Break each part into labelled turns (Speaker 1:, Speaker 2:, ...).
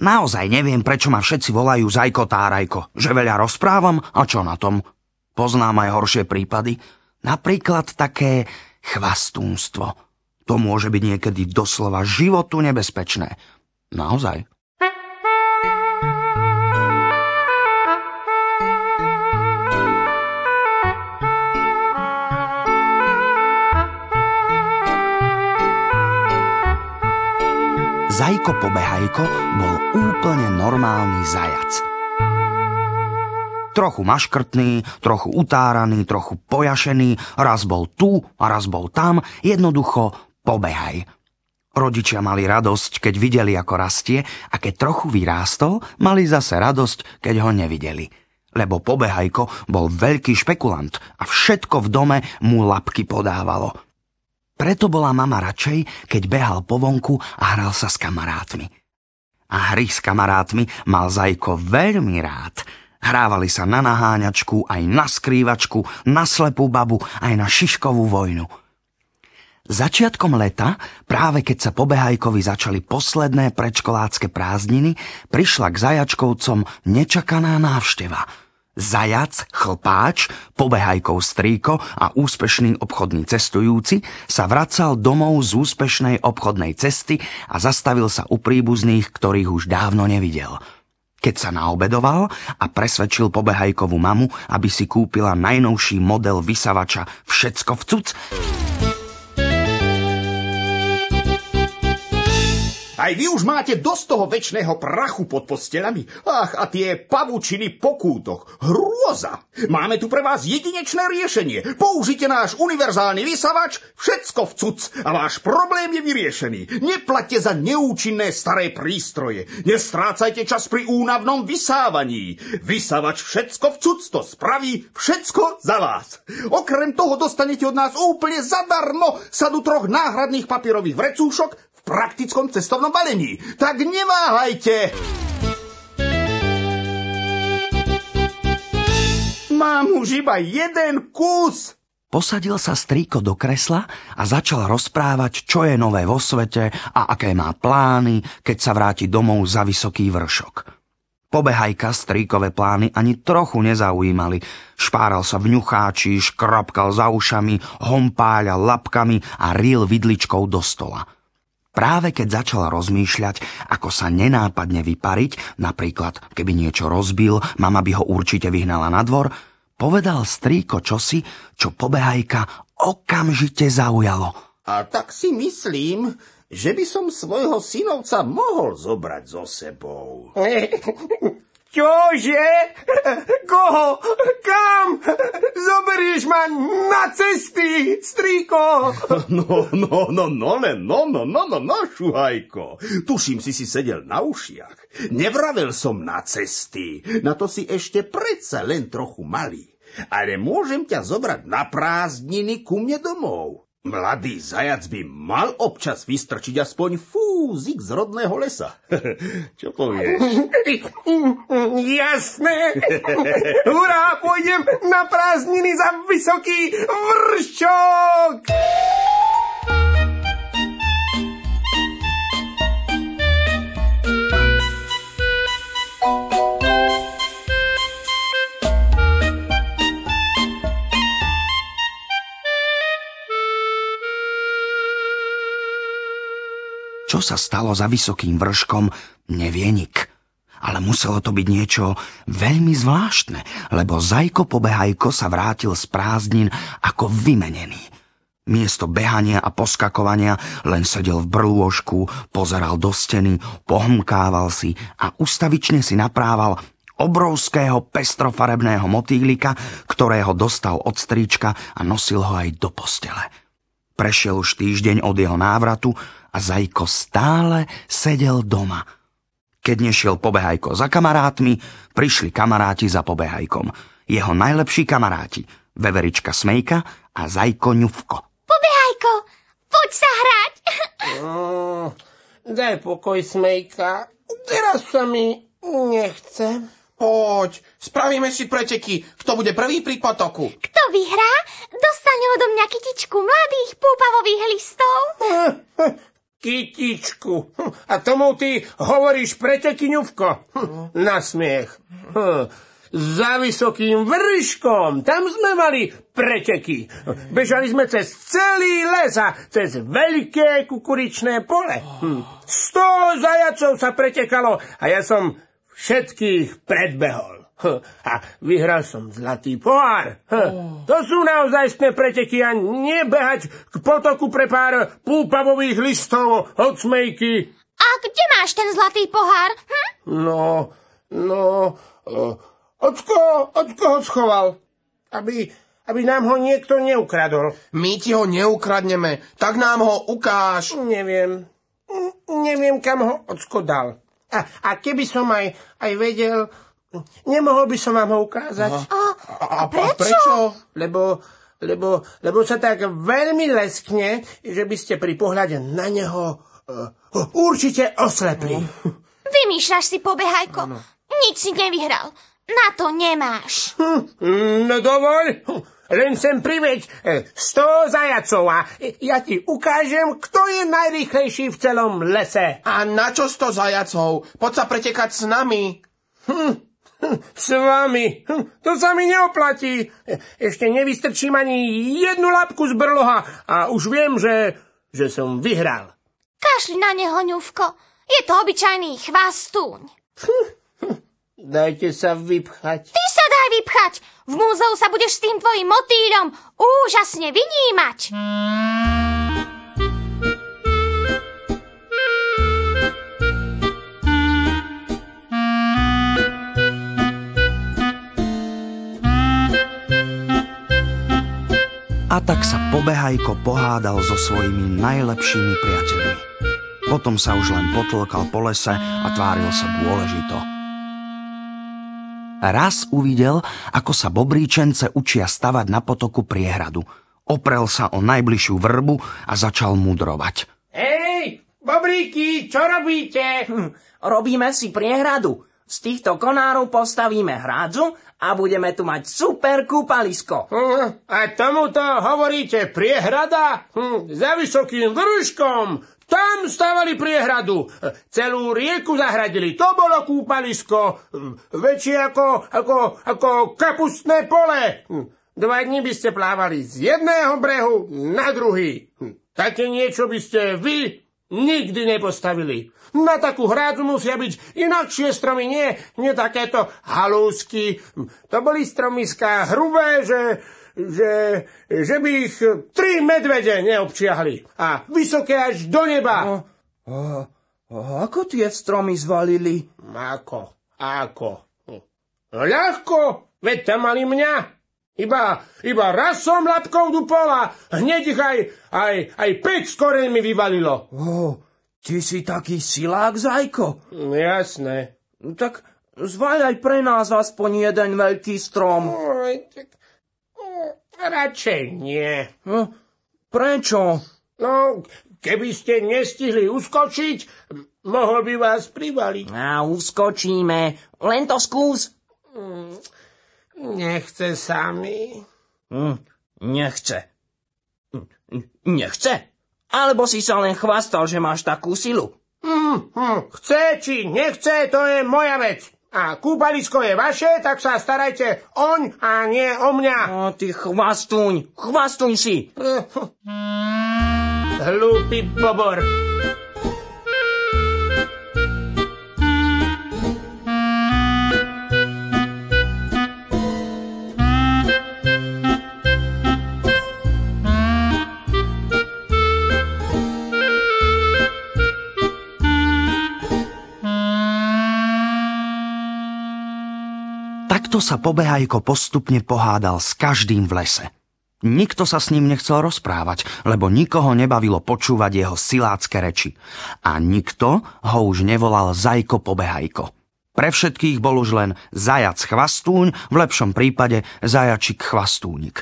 Speaker 1: Naozaj neviem, prečo ma všetci volajú Zajko Tárajko, že veľa rozprávam a čo na tom. Poznám aj horšie prípady, napríklad také chvastúnstvo. To môže byť niekedy doslova životu nebezpečné. Naozaj. Zajko Pobehajko bol úplne normálny zajac. Trochu maškrtný, trochu utáraný, trochu pojašený, raz bol tu a raz bol tam, jednoducho pobehaj. Rodičia mali radosť, keď videli, ako rastie a keď trochu vyrástol, mali zase radosť, keď ho nevideli. Lebo pobehajko bol veľký špekulant a všetko v dome mu lapky podávalo – preto bola mama radšej, keď behal po vonku a hral sa s kamarátmi. A hry s kamarátmi mal Zajko veľmi rád. Hrávali sa na naháňačku, aj na skrývačku, na slepú babu, aj na šiškovú vojnu. Začiatkom leta, práve keď sa pobehajkovi začali posledné predškolácké prázdniny, prišla k zajačkovcom nečakaná návšteva – Zajac, chlpáč, pobehajkov strýko a úspešný obchodný cestujúci sa vracal domov z úspešnej obchodnej cesty a zastavil sa u príbuzných, ktorých už dávno nevidel. Keď sa naobedoval a presvedčil pobehajkovú mamu, aby si kúpila najnovší model vysavača Všetko v cuc,
Speaker 2: Aj vy už máte dosť toho väčšného prachu pod postelami. Ach, a tie pavučiny po kútoch. Hrôza! Máme tu pre vás jedinečné riešenie. Použite náš univerzálny vysavač, všetko v cuc a váš problém je vyriešený. Neplatte za neúčinné staré prístroje. Nestrácajte čas pri únavnom vysávaní. Vysavač všetko v cuc to spraví všetko za vás. Okrem toho dostanete od nás úplne zadarmo sadu troch náhradných papierových vrecúšok, v praktickom cestovnom balení. Tak neváhajte! Mám už iba jeden kus!
Speaker 1: Posadil sa strýko do kresla a začal rozprávať, čo je nové vo svete a aké má plány, keď sa vráti domov za vysoký vršok. Pobehajka strýkové plány ani trochu nezaujímali. Špáral sa v ňucháči, škrapkal za ušami, hompáľal lapkami a ril vidličkou do stola. Práve keď začal rozmýšľať, ako sa nenápadne vypariť, napríklad keby niečo rozbil, mama by ho určite vyhnala na dvor, povedal strýko čosi, čo pobehajka okamžite zaujalo.
Speaker 2: A tak si myslím, že by som svojho synovca mohol zobrať so sebou.
Speaker 3: Čože? Koho? Kam? Zoberieš ma na cesty, strýko?
Speaker 2: No, no, no, no, len, no, no, no, no, no, šuhajko. Tuším, si si sedel na ušiach. Nevravel som na cesty. Na to si ešte predsa len trochu malý. Ale môžem ťa zobrať na prázdniny ku mne domov. Mladý zajac by mal občas vystrčiť aspoň fúzik z rodného lesa. Čo povieš?
Speaker 3: Jasné. Hurá, pôjdem na prázdniny za vysoký vršok.
Speaker 1: Sa stalo za vysokým vrškom, nevie nik. Ale muselo to byť niečo veľmi zvláštne, lebo Zajko Pobehajko sa vrátil z prázdnin ako vymenený. Miesto behania a poskakovania len sedel v brlôžku, pozeral do steny, pohmkával si a ustavične si naprával obrovského pestrofarebného motýlika, ktorého dostal od stríčka a nosil ho aj do postele. Prešiel už týždeň od jeho návratu a Zajko stále sedel doma. Keď nešiel Pobehajko za kamarátmi, prišli kamaráti za Pobehajkom. Jeho najlepší kamaráti, Veverička Smejka a Zajko Ňufko.
Speaker 4: Pobehajko, poď sa hrať.
Speaker 3: Mm, daj pokoj, Smejka. Teraz sa mi nechce.
Speaker 5: Poď, spravíme si preteky. Kto bude prvý pri potoku?
Speaker 4: Kto vyhrá, dostane odo mňa kytičku mladých púpavových listov.
Speaker 3: Kytičku. Hm, A tomu ty hovoríš pretekyňuvko. Hm, Na smiech. Hm, Za vysokým vrškom, tam sme mali preteky. Bežali sme cez celý les a cez veľké kukuričné pole. Hm, Sto zajacov sa pretekalo a ja som všetkých predbehol. A vyhral som zlatý pohár. Hm, To sú naozajstné preteky a nebehať k potoku pre pár púpavových listov od smejky.
Speaker 4: A kde máš ten zlatý pohár? Hm?
Speaker 3: No, no, eh, od koho, od koho schoval? Aby, aby nám ho niekto neukradol.
Speaker 5: My ti ho neukradneme, tak nám ho ukáž.
Speaker 3: Neviem. Neviem, kam ho ocko dal. A, a keby som aj, aj vedel, nemohol by som vám ho ukázať.
Speaker 5: A, a, a prečo?
Speaker 3: Lebo, lebo, lebo sa tak veľmi leskne, že by ste pri pohľade na neho uh, určite oslepli.
Speaker 4: Vymýšľaš si, pobehajko. Nič si nevyhral. Na to nemáš.
Speaker 3: Hm, No dovoľ, Hm, len sem priveď eh, 100 zajacov a ja ti ukážem, kto je najrýchlejší v celom lese.
Speaker 5: A na čo sto zajacov? Poď sa pretekať s nami.
Speaker 3: S vami. Hm, To sa mi neoplatí. Ešte nevystrčím ani jednu labku z brloha a už viem, že, že som vyhral.
Speaker 4: Kašli na neho, ňuvko. Je to obyčajný chvastúň.
Speaker 3: Dajte sa vypchať.
Speaker 4: Ty sa daj vypchať. V múzeu sa budeš s tým tvojim motýlom úžasne vynímať.
Speaker 1: A tak sa pobehajko pohádal so svojimi najlepšími priateľmi. Potom sa už len potlkal po lese a tváril sa dôležito. Raz uvidel, ako sa bobríčence učia stavať na potoku priehradu. Oprel sa o najbližšiu vrbu a začal mudrovať.
Speaker 3: Hej, bobríky, čo robíte?
Speaker 6: Robíme si priehradu. Z týchto konárov postavíme hrádzu a budeme tu mať super kúpalisko.
Speaker 3: Hm, A tomuto hovoríte priehrada? Hm, Za vysokým vrškom. Tam stavali priehradu. Celú rieku zahradili. To bolo kúpalisko. Hm, Väčšie ako, ako, ako kapustné pole. Hm, Dva dní by ste plávali z jedného brehu na druhý. Také niečo by ste vy nikdy nepostavili. Na takú hrádzu musia byť inakšie stromy, nie, nie takéto halúsky. To boli stromiská hrubé, že, že, že by ich tri medvede neobčiahli. A vysoké až do neba.
Speaker 6: A ako tie stromy zvalili?
Speaker 3: Ako? Ako? Ľahko, veď tam mali mňa. Iba, iba raz som lapkou dupol a hneď ich aj, aj, aj 5 skoreň mi vyvalilo.
Speaker 6: Ó, ty si taký silák, zajko.
Speaker 3: Jasné.
Speaker 6: Tak zvaľ aj pre nás aspoň jeden veľký strom.
Speaker 3: Oj, tak, hm, radšej nie.
Speaker 6: Hm, Prečo?
Speaker 3: No, keby ste nestihli uskočiť, mohol by vás privaliť.
Speaker 6: A uskočíme. Len to skús.
Speaker 3: Nechce sa mi.
Speaker 6: Hm, nechce. Hm, Nechce? Alebo si sa len chvastal, že máš takú silu?
Speaker 3: Hm, chce či nechce, to je moja vec. A kúpalisko je vaše, tak sa starajte oň a nie o mňa.
Speaker 6: Ó, ty chvastúň, chvastúň si.
Speaker 3: Hlúpy bobor.
Speaker 1: Takto sa pobehajko postupne pohádal s každým v lese. Nikto sa s ním nechcel rozprávať, lebo nikoho nebavilo počúvať jeho silácké reči. A nikto ho už nevolal Zajko Pobehajko. Pre všetkých bol už len zajac chvastúň, v lepšom prípade zajačik chvastúnik.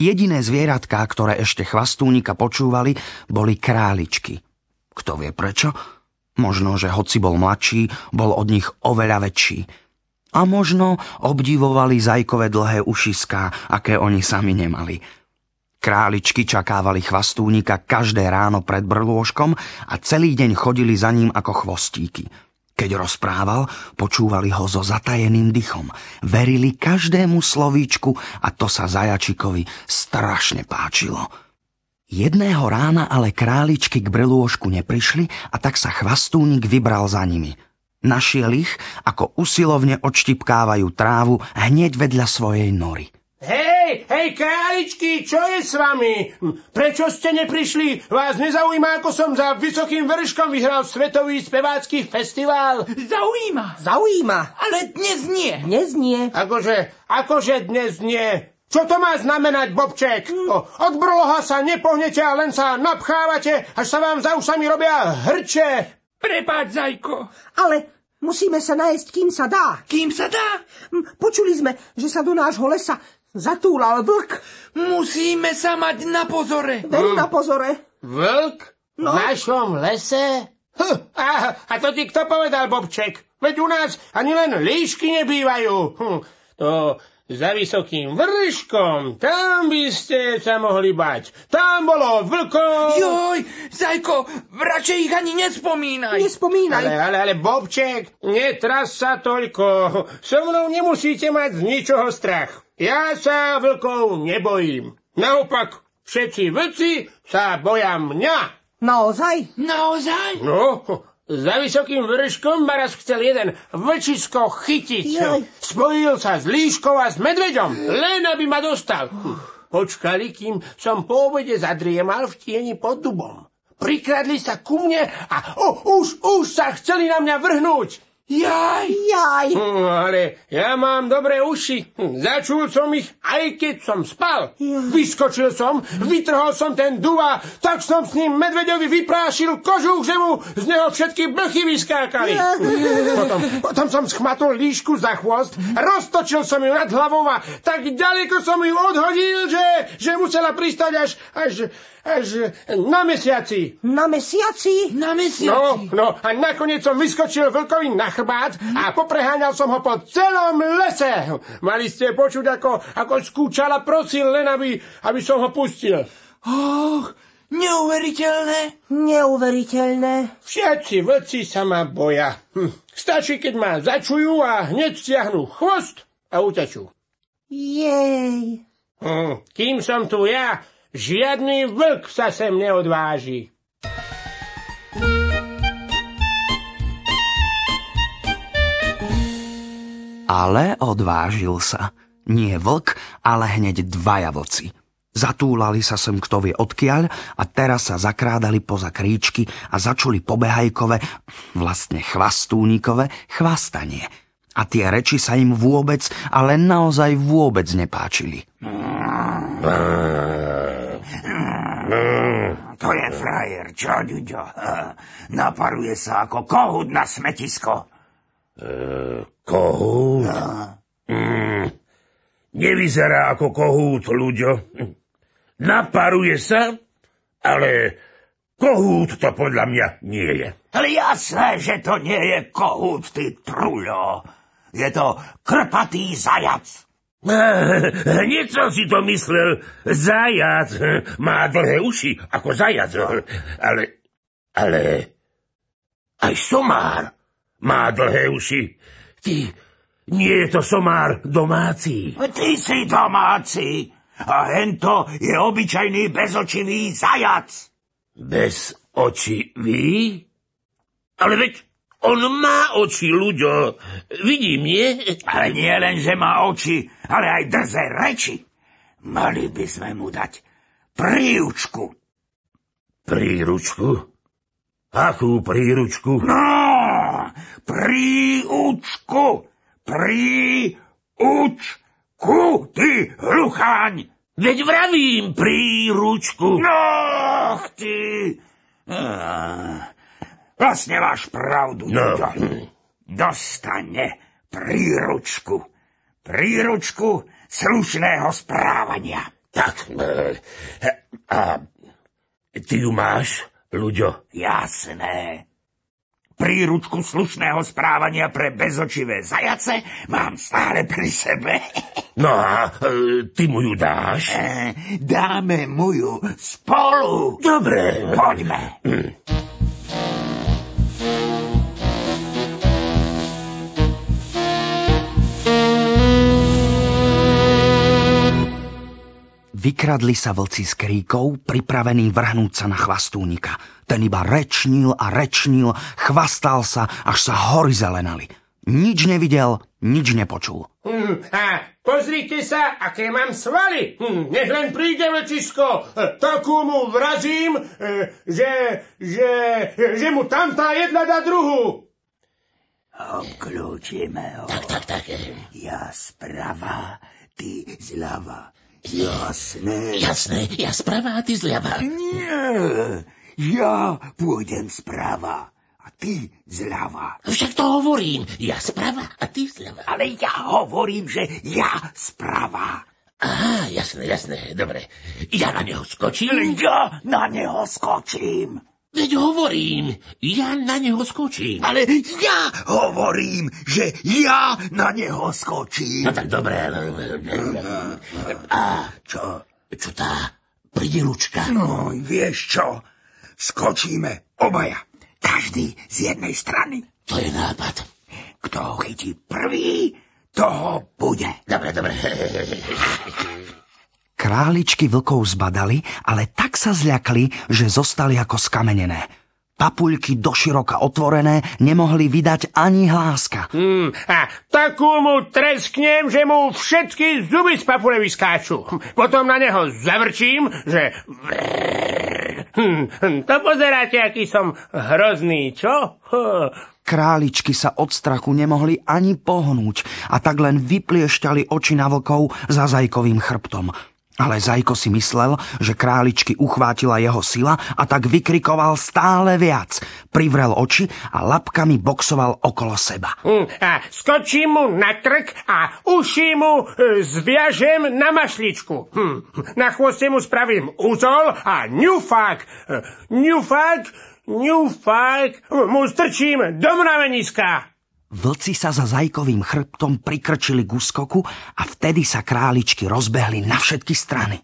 Speaker 1: Jediné zvieratká, ktoré ešte chvastúnika počúvali, boli králičky. Kto vie prečo? Možno, že hoci bol mladší, bol od nich oveľa väčší. A možno obdivovali zajkové dlhé ušiská, aké oni sami nemali. Králičky čakávali chvastúnika každé ráno pred brlôžkom a celý deň chodili za ním ako chvostíky. Keď rozprával, počúvali ho so zatajeným dychom. Verili každému slovíčku a to sa zajačikovi strašne páčilo. Jedného rána ale králičky k brelôžku neprišli a tak sa chvastúnik vybral za nimi. Našiel ich, ako usilovne odštipkávajú trávu hneď vedľa svojej nory.
Speaker 3: Hej, hej, králičky, čo je s vami? Prečo ste neprišli? Vás nezaujíma, ako som za vysokým vrškom vyhral svetový spevácky festival?
Speaker 7: Zaujíma.
Speaker 6: Zaujíma.
Speaker 7: Ale dnes nie.
Speaker 6: Dnes nie.
Speaker 3: Akože, akože dnes nie. Čo to má znamenať, Bobček? O, od brloha sa nepohnete a len sa napchávate, až sa vám za ušami robia hrče.
Speaker 7: Prepáč, Zajko.
Speaker 8: Ale musíme sa nájsť, kým sa dá.
Speaker 7: Kým sa dá?
Speaker 8: Hm, Počuli sme, že sa do nášho lesa zatúlal vlk.
Speaker 7: Musíme sa mať na pozore.
Speaker 8: Veru na pozore.
Speaker 3: Vlk? No. V našom lese? Hm, a, a to ti kto povedal, Bobček? Veď u nás ani len líšky nebývajú. Hm, to za vysokým vrškom, tam by ste sa mohli bať. Tam bolo vlkov...
Speaker 7: Joj, Zajko, radšej ich ani nespomínaj.
Speaker 8: Nespomínaj.
Speaker 3: Ale, ale, ale, Bobček, netras sa toľko. So mnou nemusíte mať z ničoho strach. Ja sa vlkov nebojím. Naopak, všetci vlci sa boja mňa.
Speaker 8: Naozaj?
Speaker 7: Naozaj?
Speaker 3: No, za vysokým vrškom ma raz chcel jeden vlčisko chytiť.
Speaker 8: Jaj.
Speaker 3: Spojil sa s líškou a s medveďom, len aby ma dostal. Počkali, kým som po obede zadriemal v tieni pod dubom. Prikradli sa ku mne a o, už, už sa chceli na mňa vrhnúť.
Speaker 7: Jaj.
Speaker 8: Jaj.
Speaker 3: Hm, ale ja mám dobré uši. Začul som ich, aj keď som spal. Vyskočil som, vytrhol som ten dub a tak som s ním medveďovi vyprášil kožuch, že mu z neho všetky blchy vyskákali. Potom, potom som schmatol líšku za chvost, roztočil som ju nad hlavou a tak ďaleko som ju odhodil, že, že musela pristať až, až, až na mesiaci.
Speaker 8: Na mesiaci?
Speaker 7: Na
Speaker 3: No,
Speaker 7: mesiaci.
Speaker 3: no a nakoniec som vyskočil vlkovi na chrbát a popreháňal som ho po celom lese. Mali ste počuť, ako, ako skúčala prosil, len aby, aby som ho pustil.
Speaker 7: Och, neuveriteľné.
Speaker 8: Neuveriteľné.
Speaker 3: Všetci vlci sa ma boja. Hm. Stačí, keď ma začujú a hneď stiahnu chvost a utečú.
Speaker 8: Jej.
Speaker 3: Hm. Kým som tu ja, žiadny vlk sa sem neodváži.
Speaker 1: Ale odvážil sa. Nie vlk, ale hneď dvaja vlci. Zatúlali sa sem kto vie odkiaľ a teraz sa zakrádali poza kríčky a začuli pobehajkové, vlastne chvastúnikové, chvastanie. A tie reči sa im vôbec, ale naozaj vôbec nepáčili.
Speaker 2: To je frajer, čo, Ďuďo? Naparuje sa ako kohút na smetisko.
Speaker 9: Kohút? Mm, nevyzerá ako kohút, ľuďo. Naparuje sa, ale kohút to podľa mňa nie je.
Speaker 2: Ale jasné, že to nie je kohút, ty truľo. Je to krpatý zajac.
Speaker 9: Hneď som si to myslel. Zajac má dlhé uši ako zajac. Ale, ale aj somár má dlhé uši. Ty, nie je to somár domáci.
Speaker 2: Ty si domáci. A hento je obyčajný bezočivý zajac.
Speaker 9: Bez očí vy? Ale veď on má oči, ľuďo. Vidím, nie?
Speaker 2: Ale nie len, že má oči, ale aj drze reči. Mali by sme mu dať príučku.
Speaker 9: Príručku? Akú príručku?
Speaker 2: No, príučku. Príučku, ty hlucháň.
Speaker 9: Veď vravím príručku.
Speaker 2: No, ty. Ah, Vlastne máš pravdu,
Speaker 9: No.
Speaker 2: Ďuďo. Dostane príručku. Príručku slušného správania.
Speaker 9: Tak, e, a ty ju máš, ľuďo?
Speaker 2: Jasné.
Speaker 9: príručku slušného správania pre bezočivé zajace mám stále pri sebe. No a e, ty mu ju dáš? E, dáme mu ju spolu. Dobre. Poďme. Hm.
Speaker 1: Vykradli sa vlci s kríkov, pripravení vrhnúť sa na chvastúnika. Ten iba rečnil a rečnil, chvastal sa, až sa hory zelenali. Nič nevidel, nič nepočul.
Speaker 3: Hmm, a pozrite sa, aké mám svaly. Hmm, nech len príde večisko, takú mu vrazím, e, že, že, že mu tam tá jedna dá druhú.
Speaker 9: Obklúčime ho. Tak, tak, tak. Ja sprava, ty zľava. Jasné. Jasné, ja sprava a ty zľava. Nie, ja pôjdem sprava a ty zľava. Však to hovorím, ja sprava a ty zľava. Ale ja hovorím, že ja sprava. Aha, jasné, jasné, dobre. Ja na neho skočím. Ja na neho skočím. Veď hovorím, ja na neho skočím. Ale ja hovorím, že ja na neho skočím. No tak dobre. A čo? Čo tá pridelučka? No, vieš čo? Skočíme obaja. Každý z jednej strany. To je nápad. Kto ho chytí prvý, toho bude. Dobre, dobre.
Speaker 1: Králičky vlkov zbadali, ale tak sa zľakli, že zostali ako skamenené. Papuľky doširoka otvorené nemohli vydať ani hláska.
Speaker 3: Hmm, a takú mu tresknem, že mu všetky zuby z papule vyskáču. Potom na neho zavrčím, že... Hmm, to pozeráte, aký som hrozný, čo?
Speaker 1: Králičky sa od strachu nemohli ani pohnúť a tak len vypliešťali oči na vlkov za zajkovým chrbtom. Ale Zajko si myslel, že králičky uchvátila jeho sila a tak vykrikoval stále viac. Privrel oči a lapkami boxoval okolo seba.
Speaker 3: Mm, a skočím mu na krk a uši mu e, zviažem na mašličku. Hm. Na chvoste mu spravím úzol a ňufák, e, ňufák, ňufák mu strčím do mraveniska.
Speaker 1: Vlci sa za zajkovým chrbtom prikrčili k úskoku a vtedy sa králičky rozbehli na všetky strany.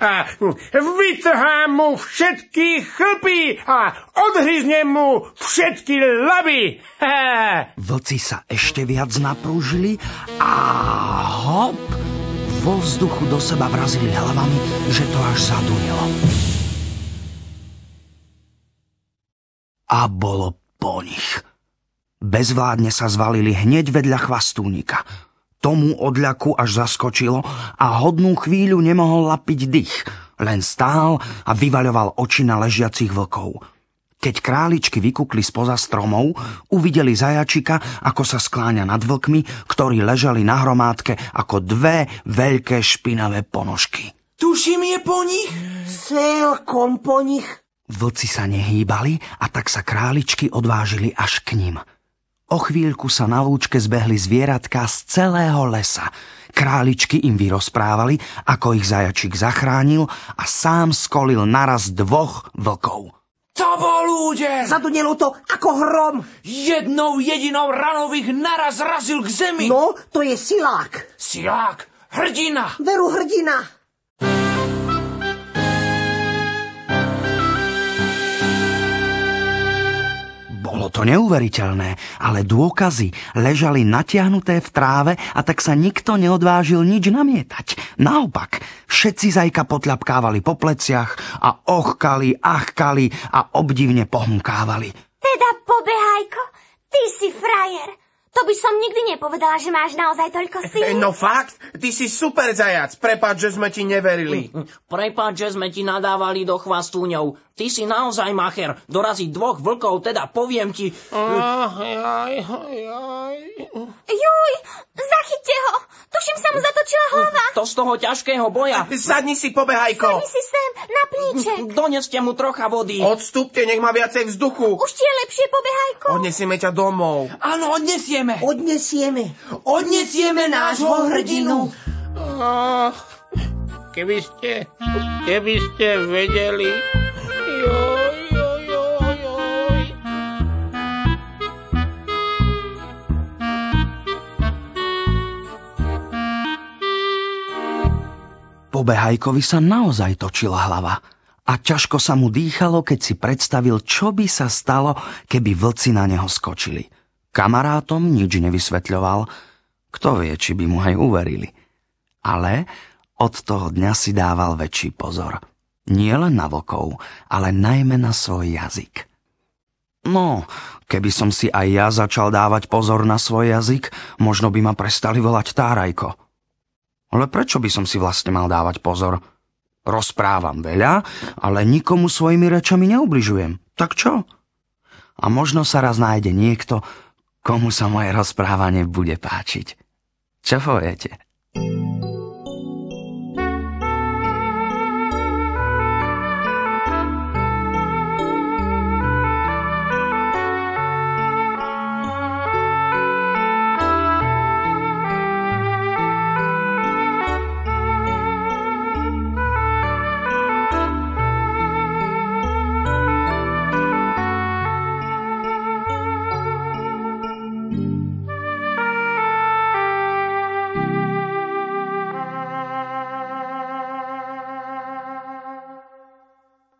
Speaker 3: A vytrhám mu všetky chlpy a odhryznem mu všetky laby.
Speaker 1: Vlci sa ešte viac naprúžili a hop, vo vzduchu do seba vrazili hlavami, že to až zadunilo. A bolo po nich. Bezvládne sa zvalili hneď vedľa chvastúnika. Tomu odľaku až zaskočilo a hodnú chvíľu nemohol lapiť dých. Len stál a vyvaľoval oči na ležiacich vlkov. Keď králičky vykukli spoza stromov, uvideli zajačika, ako sa skláňa nad vlkmi, ktorí ležali na hromádke ako dve veľké špinavé ponožky.
Speaker 7: Tuším je po nich?
Speaker 8: Celkom po nich.
Speaker 1: Vlci sa nehýbali a tak sa králičky odvážili až k ním – O chvíľku sa na lúčke zbehli zvieratka z celého lesa. Králičky im vyrozprávali, ako ich zajačik zachránil a sám skolil naraz dvoch vlkov.
Speaker 7: To bol úder!
Speaker 8: Zadunelo to ako hrom.
Speaker 7: Jednou jedinou ranou ich naraz razil k zemi.
Speaker 8: No, to je silák.
Speaker 7: Silák? Hrdina?
Speaker 8: Veru hrdina.
Speaker 1: Bolo to neuveriteľné, ale dôkazy ležali natiahnuté v tráve a tak sa nikto neodvážil nič namietať. Naopak, všetci zajka potľapkávali po pleciach a ochkali, achkali a obdivne pohmkávali.
Speaker 4: Teda pobehajko, ty si frajer. To by som nikdy nepovedala, že máš naozaj toľko síl.
Speaker 5: No fakt, ty si super zajac. Prepáč, že sme ti neverili.
Speaker 6: Prepáč, že sme ti nadávali do chvastúňov. Ty si naozaj macher. Doraziť dvoch vlkov, teda poviem ti...
Speaker 4: Juj, zachyťte ho. Tuším sa mu zatočila hlava.
Speaker 6: To z toho ťažkého boja.
Speaker 5: Sadni si, pobehajko.
Speaker 4: Sadni si sem, na plíček.
Speaker 6: Doneste mu trocha vody.
Speaker 5: Odstúpte, nech má viacej vzduchu.
Speaker 4: Už ti je lepšie, pobehajko.
Speaker 5: Odnesieme ťa domov.
Speaker 7: Áno, odnesieme.
Speaker 8: Odnesieme.
Speaker 7: Odnesieme nášho hrdinu.
Speaker 3: Oh, keby ste, keby ste vedeli...
Speaker 1: Pobehajkovi sa naozaj točila hlava a ťažko sa mu dýchalo, keď si predstavil, čo by sa stalo, keby vlci na neho skočili. Kamarátom nič nevysvetľoval, kto vie, či by mu aj uverili. Ale od toho dňa si dával väčší pozor. Nie len na vlkov, ale najmä na svoj jazyk. No, keby som si aj ja začal dávať pozor na svoj jazyk, možno by ma prestali volať Tárajko. Ale prečo by som si vlastne mal dávať pozor? Rozprávam veľa, ale nikomu svojimi rečami neubližujem. Tak čo? A možno sa raz nájde niekto, komu sa moje rozprávanie bude páčiť. Čo poviete?